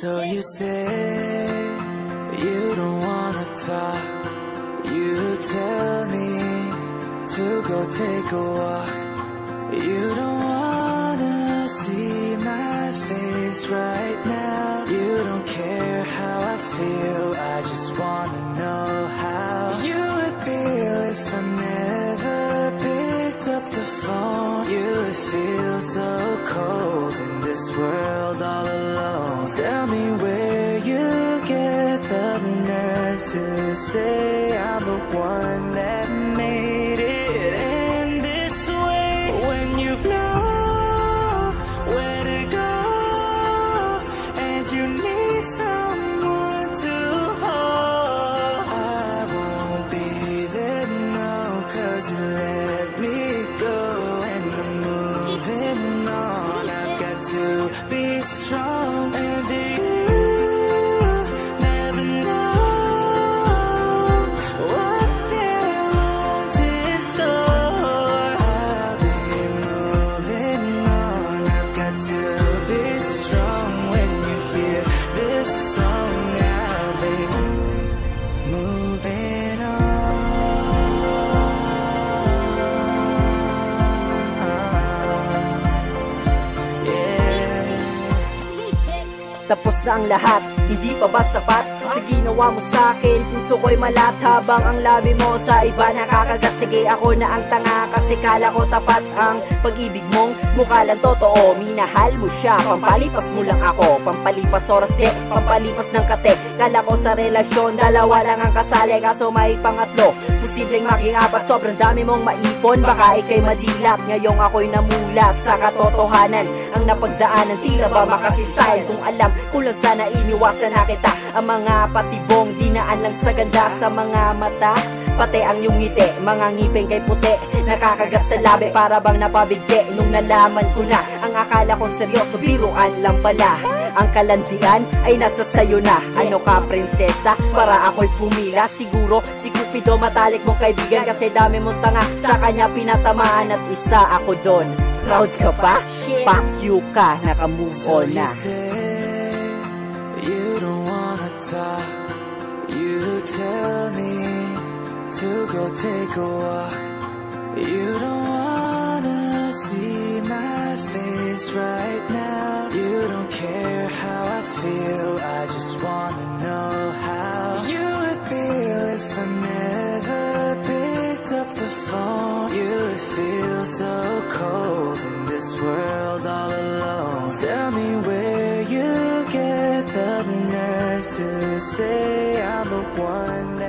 So you say you don't wanna talk. You tell me to go take a walk. You don't wanna see my face right now. You don't care how I feel. I just wanna world all alone. Tell me where you get the nerve to say I'm the one that made it end this way. When you've nowhere to go and you need someone to hold. I won't be there, no, cause you let me be strong Tapos na ang lahat, hindi pa ba sapat? Sa ginawa mo sa akin, puso ko'y malat Habang ang labi mo sa iba nakakagat. Sige ako na ang tanga kasi kala ko tapat Ang pag-ibig mong mukha lang. Totoo Minahal mo siya, pampalipas mo lang ako Pampalipas oras di, pampalipas ng kate. Kala ko sa relasyon, dalawa lang ang kasali Kaso may pangatlo, posibleng maging apat Sobrang dami mong maipon, baka ikay madilat Ngayong ako'y namulat sa katotohanan. Ang napagdaanan, tila ba makasisayan Kung alam, kung lang sana iniwasan na kita Ang mga patibong, dinaan lang sa ganda Sa mga mata, pati ang iyong ngiti Mga ngipin kay puti, nakakagat sa labi. Para bang napabigti nung nalaman ko na Ang akala kong seryoso, biruan lang pala. Ang kalantian ay nasa sayo na. Ano ka prinsesa, para ako'y pumila. Siguro si Cupido matalik mong kaibigan. Kasi dami mong tanga, sa kanya pinatamaan At isa ako doon. Proud ka pa? Fuck you ka, nakamove on na you don't wanna talk. You tell me to go take a walk. You don't wanna see my face right now. You don't care how I feel. I just wanna know how you would feel if I never picked up the phone. You would feel so cold in this world all alone. Tell me where to say I'm the one